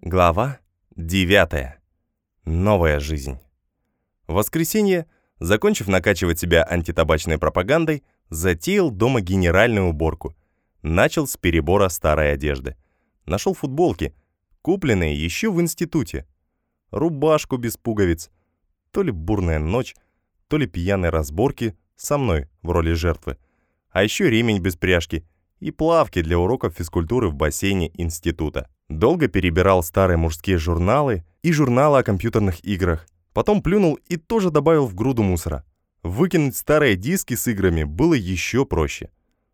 Глава 9. Новая жизнь. В воскресенье, закончив накачивать себя антитабачной пропагандой, затеял дома генеральную уборку. Начал с перебора старой одежды. Нашел футболки, купленные еще в институте. Рубашку без пуговиц. То ли бурная ночь, то ли пьяные разборки со мной в роли жертвы. А еще ремень без пряжки и плавки для уроков физкультуры в бассейне института. Долго перебирал старые мужские журналы и журналы о компьютерных играх. Потом плюнул и тоже добавил в груду мусора. Выкинуть старые диски с играми было еще проще.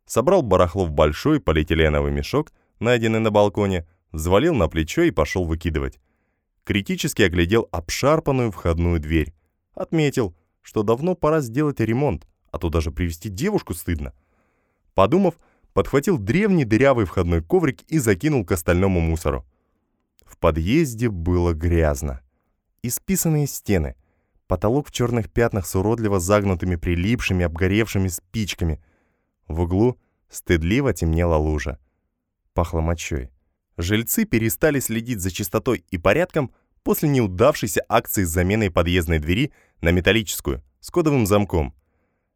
Собрал барахло в большой полиэтиленовый мешок, найденный на балконе, взвалил на плечо и пошел выкидывать. Критически оглядел обшарпанную входную дверь. Отметил, что давно пора сделать ремонт, а то даже привести девушку стыдно. Подумав, подхватил древний дырявый входной коврик и закинул к остальному мусору. В подъезде было грязно. Исписанные стены, потолок в черных пятнах с уродливо загнутыми прилипшими обгоревшими спичками. В углу стыдливо темнела лужа. Пахло мочой. Жильцы перестали следить за чистотой и порядком после неудавшейся акции с заменой подъездной двери на металлическую, с кодовым замком.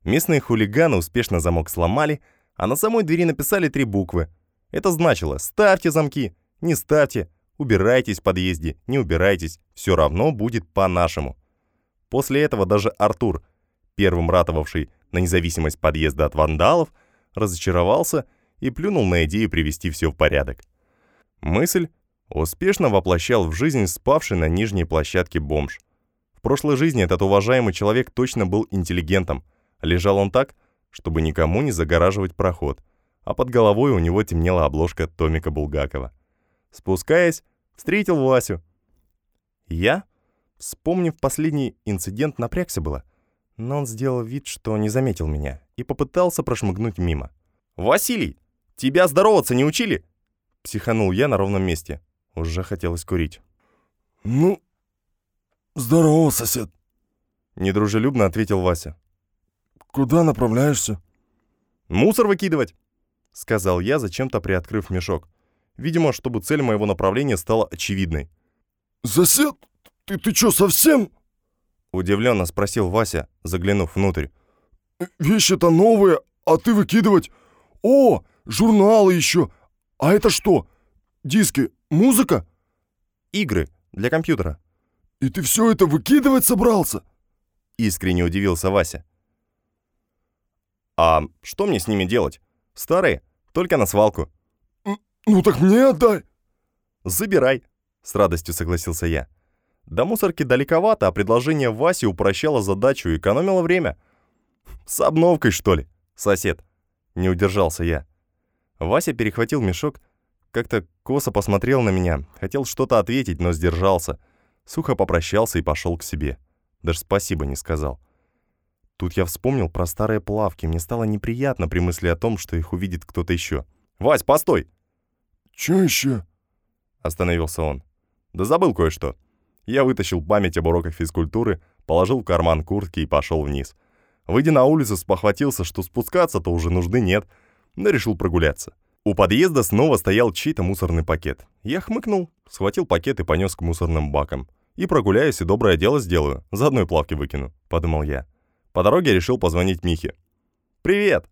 Местные хулиганы успешно замок сломали, а на самой двери написали три буквы. Это значило «ставьте замки», «не ставьте», «убирайтесь в подъезде», «не убирайтесь», все равно будет по-нашему. После этого даже Артур, первым ратовавший на независимость подъезда от вандалов, разочаровался и плюнул на идею привести все в порядок. Мысль успешно воплощал в жизнь спавший на нижней площадке бомж. В прошлой жизни этот уважаемый человек точно был интеллигентом. Лежал он так, чтобы никому не загораживать проход, а под головой у него темнела обложка Томика Булгакова. Спускаясь, встретил Васю. Я, вспомнив последний инцидент, напрягся было, но он сделал вид, что не заметил меня и попытался прошмыгнуть мимо. «Василий, тебя здороваться не учили?» Психанул я на ровном месте. Уже хотелось курить. «Ну, здорово, сосед», — недружелюбно ответил Вася. «Куда направляешься?» «Мусор выкидывать», — сказал я, зачем-то приоткрыв мешок. Видимо, чтобы цель моего направления стала очевидной. «Сосед, ты, ты чё, совсем?» Удивленно спросил Вася, заглянув внутрь. «Вещи-то новые, а ты выкидывать? О, журналы еще! А это что? Диски, музыка?» «Игры для компьютера». «И ты все это выкидывать собрался?» Искренне удивился Вася. «А что мне с ними делать? Старые, только на свалку». «Ну так мне отдай». «Забирай», — с радостью согласился я. До мусорки далековато, а предложение Васи упрощало задачу и экономило время. «С обновкой, что ли, сосед?» Не удержался я. Вася перехватил мешок, как-то косо посмотрел на меня, хотел что-то ответить, но сдержался. Сухо попрощался и пошел к себе. Даже спасибо не сказал. Тут я вспомнил про старые плавки. Мне стало неприятно при мысли о том, что их увидит кто-то еще. «Вась, постой!» «Чё еще?» Остановился он. «Да забыл кое-что». Я вытащил память об уроках физкультуры, положил в карман куртки и пошел вниз. Выйдя на улицу, спохватился, что спускаться-то уже нужды нет, но решил прогуляться. У подъезда снова стоял чей-то мусорный пакет. Я хмыкнул, схватил пакет и понес к мусорным бакам. И прогуляюсь, и доброе дело сделаю, заодно и плавки выкину, подумал я. По дороге решил позвонить Михе. «Привет!»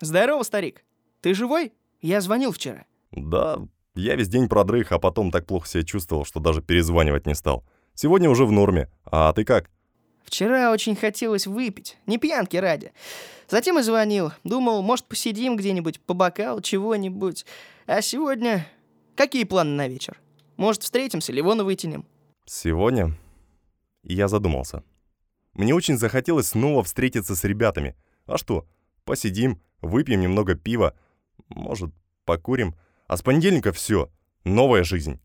«Здорово, старик. Ты живой? Я звонил вчера». «Да, я весь день продрых, а потом так плохо себя чувствовал, что даже перезванивать не стал. Сегодня уже в норме. А ты как?» «Вчера очень хотелось выпить, не пьянки ради. Затем и звонил. Думал, может, посидим где-нибудь, по бокалу, чего-нибудь. А сегодня... Какие планы на вечер? Может, встретимся, Ливона вытянем?» «Сегодня?» Я задумался. Мне очень захотелось снова встретиться с ребятами. А что, посидим, выпьем немного пива, может, покурим. А с понедельника все, новая жизнь.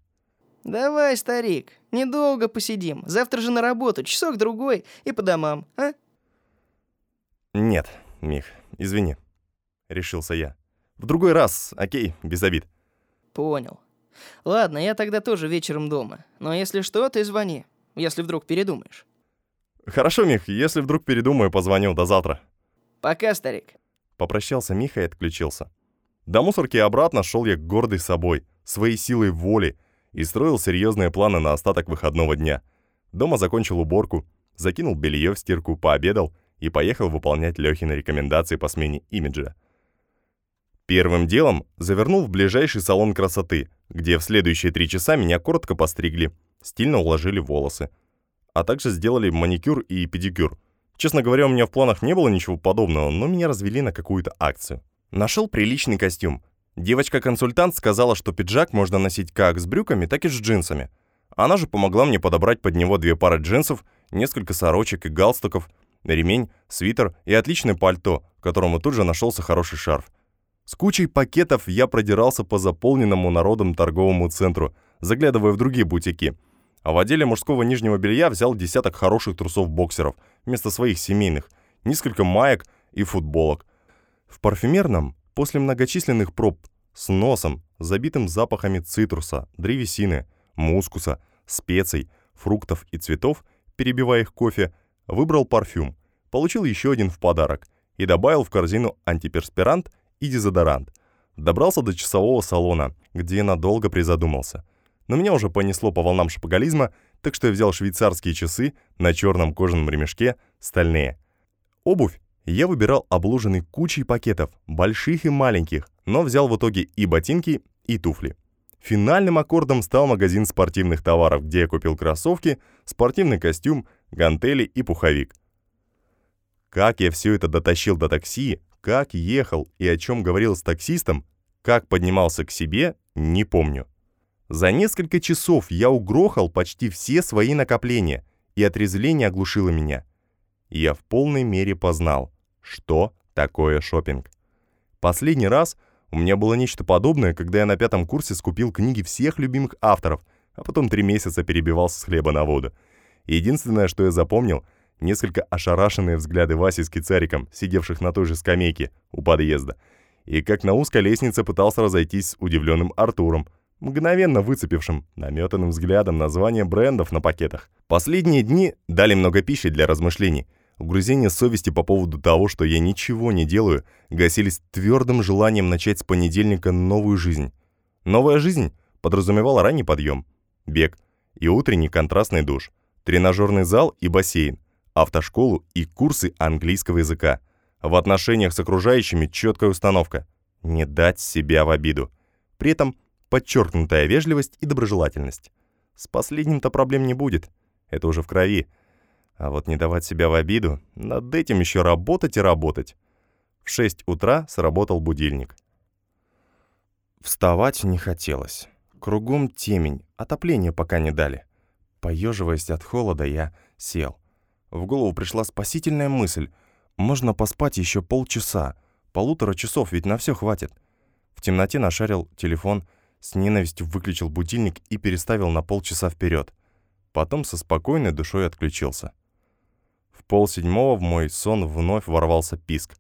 Давай, старик, недолго посидим. Завтра же на работу, часок-другой и по домам, а? Нет, Мих, извини, решился я. В другой раз, окей, без обид. Понял. Ладно, я тогда тоже вечером дома. Но если что, ты звони, если вдруг передумаешь. Хорошо, Мих, если вдруг передумаю, позвоню. До завтра. Пока, старик. Попрощался Миха и отключился. До мусорки обратно шел я гордый собой, своей силой воли и строил серьезные планы на остаток выходного дня. Дома закончил уборку, закинул белье в стирку, пообедал и поехал выполнять Лёхины рекомендации по смене имиджа. Первым делом завернул в ближайший салон красоты, где в следующие три часа меня коротко постригли, стильно уложили волосы, а также сделали маникюр и педикюр. Честно говоря, у меня в планах не было ничего подобного, но меня развели на какую-то акцию. Нашел приличный костюм. Девочка-консультант сказала, что пиджак можно носить как с брюками, так и с джинсами. Она же помогла мне подобрать под него две пары джинсов, несколько сорочек и галстуков, ремень, свитер и отличное пальто, которому тут же нашелся хороший шарф. С кучей пакетов я продирался по заполненному народом торговому центру, заглядывая в другие бутики. А в отделе мужского нижнего белья взял десяток хороших трусов-боксеров вместо своих семейных, несколько маек и футболок. В парфюмерном, после многочисленных проб, с носом, забитым запахами цитруса, древесины, мускуса, специй, фруктов и цветов, перебивая их кофе, выбрал парфюм, получил еще один в подарок и добавил в корзину антиперспирант и дезодорант. Добрался до часового салона, где надолго призадумался. Но меня уже понесло по волнам шапоголизма, так что я взял швейцарские часы на черном кожаном ремешке, стальные. Обувь я выбирал обложенный кучей пакетов, больших и маленьких, но взял в итоге и ботинки, и туфли. Финальным аккордом стал магазин спортивных товаров, где я купил кроссовки, спортивный костюм, гантели и пуховик. Как я все это дотащил до такси, как ехал и о чем говорил с таксистом, как поднимался к себе, не помню. За несколько часов я угрохал почти все свои накопления, и отрезвление оглушило меня. Я в полной мере познал, что такое шопинг. Последний раз у меня было нечто подобное, когда я на пятом курсе скупил книги всех любимых авторов, а потом три месяца перебивался с хлеба на воду. Единственное, что я запомнил — несколько ошарашенные взгляды Васи с Кицариком, сидевших на той же скамейке у подъезда, и как на узкой лестнице пытался разойтись с удивленным Артуром, мгновенно выцепившим наметанным взглядом название брендов на пакетах. Последние дни дали много пищи для размышлений. Угрызения совести по поводу того, что я ничего не делаю, гасились твердым желанием начать с понедельника новую жизнь. Новая жизнь подразумевала ранний подъем, бег и утренний контрастный душ, тренажерный зал и бассейн, автошколу и курсы английского языка. В отношениях с окружающими четкая установка – не дать себя в обиду. При этом подчеркнутая вежливость и доброжелательность. С последним-то проблем не будет, это уже в крови. А вот не давать себя в обиду, над этим еще работать и работать. В 6 утра сработал будильник. Вставать не хотелось. Кругом темень, отопление пока не дали. Поеживаясь от холода, я сел. В голову пришла спасительная мысль. Можно поспать еще полчаса. Полутора часов ведь на все хватит. В темноте нашарил телефон, с ненавистью выключил будильник и переставил на полчаса вперед. Потом со спокойной душой отключился. В полседьмого в мой сон вновь ворвался писк.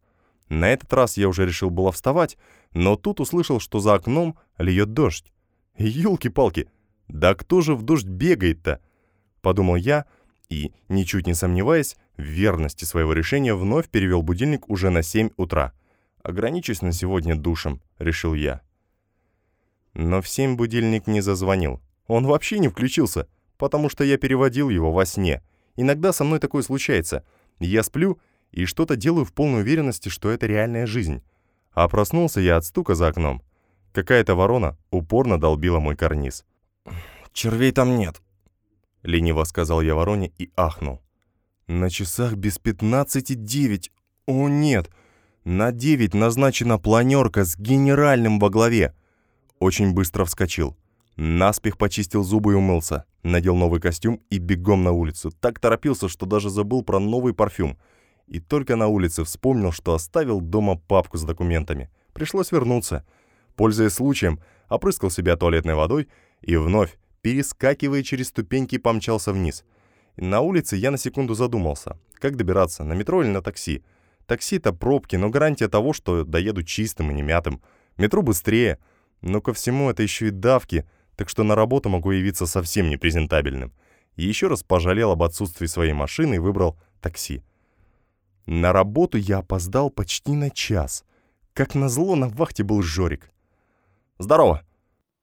На этот раз я уже решил было вставать, но тут услышал, что за окном льет дождь. Ёлки-палки, да кто же в дождь бегает-то? Подумал я, — и, ничуть не сомневаясь, в верности своего решения вновь перевел будильник уже на 7 утра. «Ограничусь на сегодня душем», — решил я. Но в 7 будильник не зазвонил. Он вообще не включился, потому что я переводил его во сне. Иногда со мной такое случается. Я сплю и что-то делаю в полной уверенности, что это реальная жизнь. А проснулся я от стука за окном. Какая-то ворона упорно долбила мой карниз. «Червей там нет», — лениво сказал я вороне и ахнул. «На часах без пятнадцати девять. О, нет! На девять назначена планерка с генеральным во главе!» Очень быстро вскочил. Наспех почистил зубы и умылся. Надел новый костюм и бегом на улицу. Так торопился, что даже забыл про новый парфюм. И только на улице вспомнил, что оставил дома папку с документами. Пришлось вернуться. Пользуясь случаем, опрыскал себя туалетной водой и вновь перескакивая через ступеньки, помчался вниз. На улице я на секунду задумался, как добираться, на метро или на такси. Такси — это пробки, но гарантия того, что доеду чистым и не мятым. Метро быстрее, но ко всему это еще и давки, так что на работу могу явиться совсем непрезентабельным. И еще раз пожалел об отсутствии своей машины и выбрал такси. На работу я опоздал почти на час. Как назло, на вахте был Жорик. «Здорово!»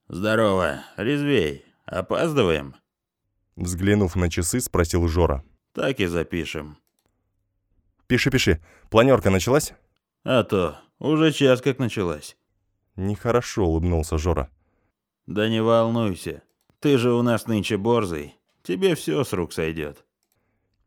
«Здорово, резвей. Опаздываем? Взглянув на часы, спросил Жора. Так и запишем. Пиши, пиши. Планерка началась? А то, уже час как началась. Нехорошо улыбнулся Жора. Да не волнуйся. Ты же у нас нынче борзый. Тебе все с рук сойдет.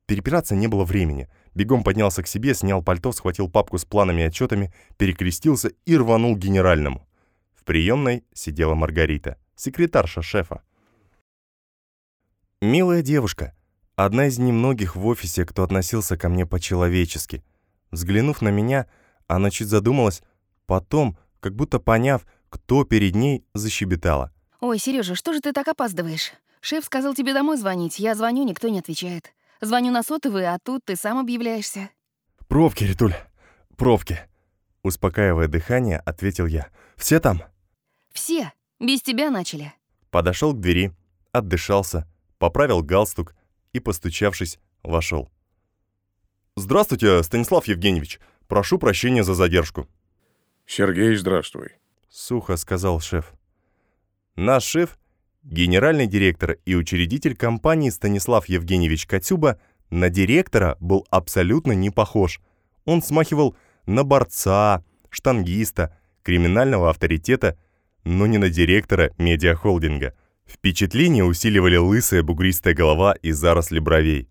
Перепираться не было времени. Бегом поднялся к себе, снял пальто, схватил папку с планами и отчетами, перекрестился и рванул к генеральному. В приемной сидела Маргарита, секретарша шефа. Милая девушка, одна из немногих в офисе, кто относился ко мне по-человечески. Взглянув на меня, она чуть задумалась, потом, как будто поняв, кто перед ней, защебетала. Ой, Сережа, что же ты так опаздываешь? Шеф сказал тебе домой звонить. Я звоню, никто не отвечает. Звоню на сотовый, а тут ты сам объявляешься. «Пробки, Ритуль, пробки!» Успокаивая дыхание, ответил я. «Все там?» Все. Без тебя начали. Подошел к двери, отдышался, поправил галстук и, постучавшись, вошел. «Здравствуйте, Станислав Евгеньевич. Прошу прощения за задержку», Сергей, здравствуй. — сухо сказал шеф. Наш шеф, генеральный директор и учредитель компании Станислав Евгеньевич Катюба, на директора был абсолютно не похож. Он смахивал на борца, штангиста, криминального авторитета, но не на директора медиахолдинга. Впечатление усиливали лысая бугристая голова и заросли бровей.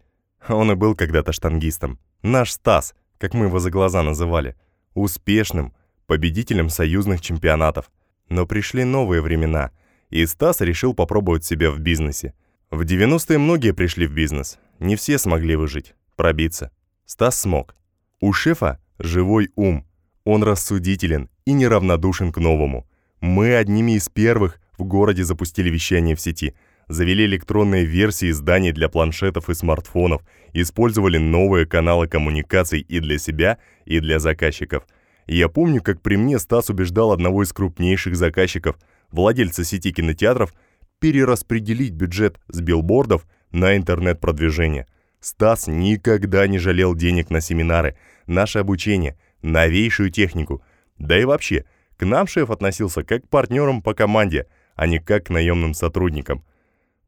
Он и был когда-то штангистом. Наш Стас, как мы его за глаза называли. Успешным, победителем союзных чемпионатов. Но пришли новые времена, и Стас решил попробовать себя в бизнесе. В 90-е многие пришли в бизнес. Не все смогли выжить, пробиться. Стас смог. У шефа живой ум. Он рассудителен и неравнодушен к новому. Мы одними из первых в городе запустили вещание в сети, завели электронные версии изданий для планшетов и смартфонов, использовали новые каналы коммуникаций и для себя, и для заказчиков. Я помню, как при мне Стас убеждал одного из крупнейших заказчиков, владельца сети кинотеатров, перераспределить бюджет с билбордов на интернет-продвижение. Стас никогда не жалел денег на семинары, наше обучение, новейшую технику. Да и вообще, к нам шеф относился как к партнерам по команде, а не как к наемным сотрудникам.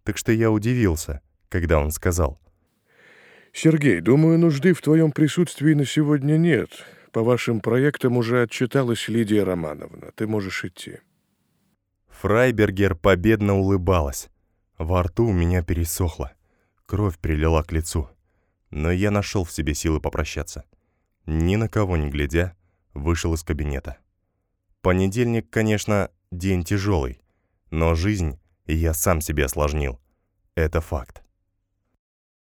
Так что я удивился, когда он сказал. Сергей, думаю, нужды в твоем присутствии на сегодня нет. По вашим проектам уже отчиталась Лидия Романовна. Ты можешь идти. Фрайбергер победно улыбалась. Во рту у меня пересохло. Кровь прилила к лицу. Но я нашел в себе силы попрощаться. Ни на кого не глядя, вышел из кабинета. Понедельник, конечно, день тяжелый, но жизнь я сам себе осложнил. Это факт.